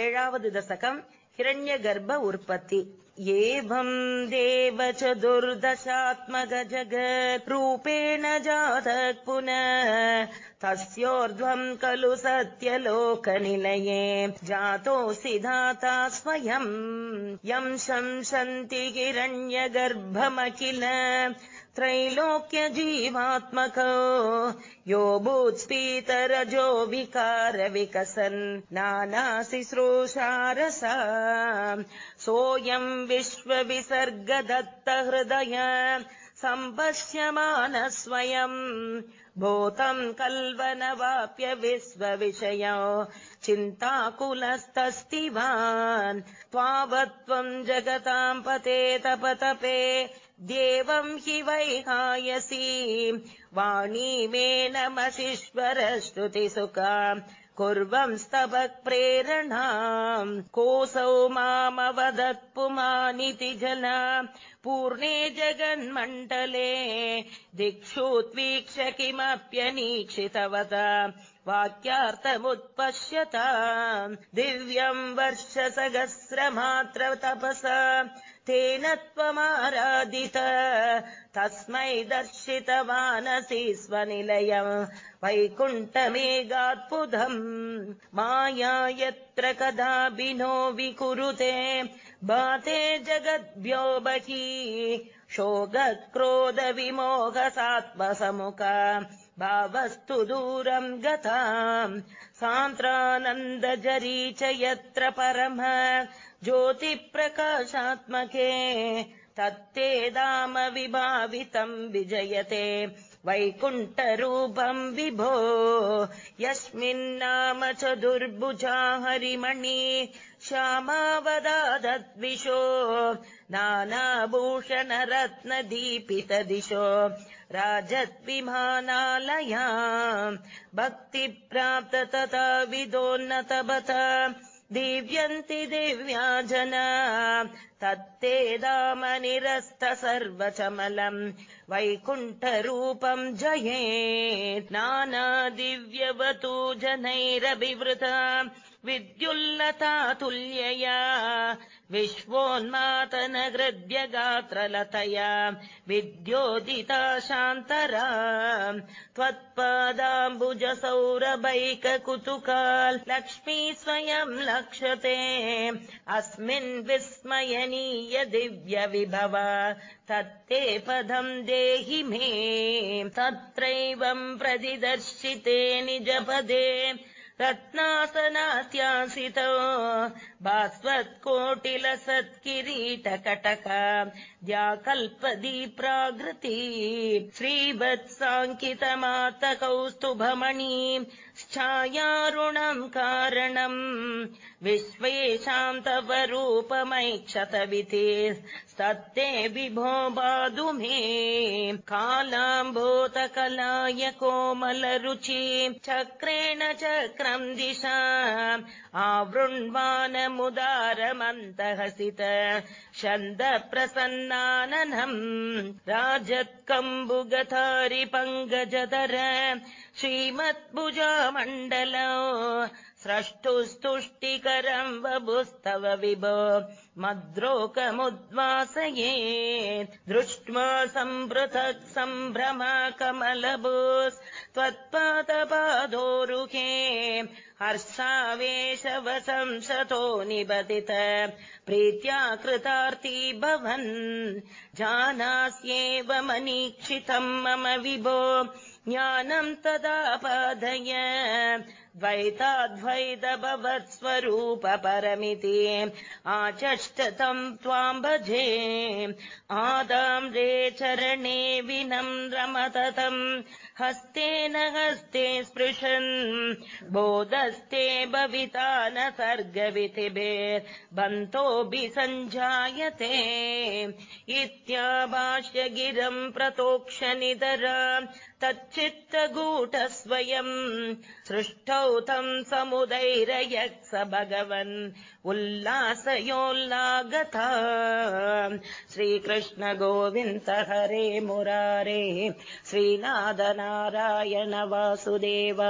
एावद् दशकम् हिरण्यगर्भ उर्पत्ति एवम् देव च दुर्दशात्मकजगत् रूपेण जातः पुनः तस्योर्ध्वम् खलु सत्यलोकनिलये जातोऽसि धाता स्वयम् यं शंसन्ति हिरण्यगर्भम किल त्रैलोक्य जीवात्मको यो भूत्स्पीतरजो विकार विकसन् नानाशिश्रूषारसा सोऽयम् विश्वविसर्गदत्त हृदय सम्पश्यमान स्वयम् भूतम् कल्वनवाप्य विश्वविषयो चिन्ताकुलस्तस्तिवान्। त्वावत्त्वम् जगताम् पते तपतपे देवम् हि वैहायसी। वाणी मे नमशिश्वरश्रुतिसुखा कुर्वंस्तव प्रेरणाम् कोऽसौ मामवदत्पुमानिति जना। पूर्णे जगन्मण्डले दिक्षुत्वीक्ष्य किमप्यनीक्षितवत। वाक्यार्थमुत्पश्यता। दिव्यम् वर्षसहस्रमात्र तपसा तेन त्वमाराधित। तस्मै दर्शितवानसि स्वनिलयम् वैकुण्ठमेगात्पुधम् माया यत्र कदाभिनो विकुरुते। बाते जगद्भ्यो बहि शोकक्रोधविमोहसात्मसमुखा। भावस्तु दूरम् गता। सान्त्रानन्दजरी च यत्र परम ज्योतिप्रकाशात्मके तत्ते दाम विभावितम् विजयते। वैकुण्ठरूपम् विभो यस्मिन्नाम च दुर्भुजा हरिमणि श्यामावदादद्विषो नानाभूषणरत्नदीपितदिशो। राजद्विमानालया भक्तिप्राप्त तथा विदोन्नतबत दिव्यन्ति दिव्या जना तत्ते दामनिरस्त सर्वचमलम्। वैकुण्ठरूपम् जयेत्। नाना दिव्यवतु जनैरभिवृता विद्युल्लता तुल्यया विश्वोन्मातन हृद्यगात्रलतया विद्योदिता शान्तरा त्वत्पादाम्बुजसौरभैककुतुकाल् लक्ष्मी स्वयम् लक्ष्यते अस्मिन् विस्मयनीय दिव्य विभव तत्ते पदम् देहि मे तत्रैवम् प्रतिदर्शिते निजपदे रत्नासनात्यासितो भास्वत्कोटिलसत्किरीटकटक। द्याकल्पदी श्रीवत्साङ्कितमातकौस्तुभमणि छायारुणम् कारणम् विश्वेषाम् तव रूपमैक्षतविते स्तत्ते विभो बाधु मे कालाम्भूतकलाय कोमलरुचि चक्रेण चक्रम् दिशा आवृण्वानमुदारमन्तहसित छन्दप्रसन्नाननम् राजत्कम्बुगतारिपङ्गजधर श्रीमद्भुजामण्डलो स्रष्टुस्तुष्टिकरम् वभुस्तव विभो। मद्रोकमुद्वासये। दृष्ट्वा सम्पृथक् सम्भ्रमा त्वत्पादपादोरुहे हर्षावेशवसंसतो निबदित प्रीत्या कृतार्ती भवन्। जानास्येवमनीक्षितम् मम विभो ज्ञानम् तदापादय द्वैताद्वैत भवत्स्वरूप परमिति आचष्टतम् त्वाम् भजे। आदाम् रे चरणे विनम्रमततम् हस्तेन हस्ते स्पृशन्। बोधस्ते भविता न सर्गवितिभेर्बन्तोऽभि सञ्जायते। इत्याभाष्य गिरम् प्रतोक्ष निदरा तच्चित्तगूढस्वयम् सृष्टौ तम् समुदैरयः स भगवन्। उल्लासयोल्लागता। श्रीकृष्ण गोविन्द हरे मुरारे। श्रीनाथ नारायण वासुदेव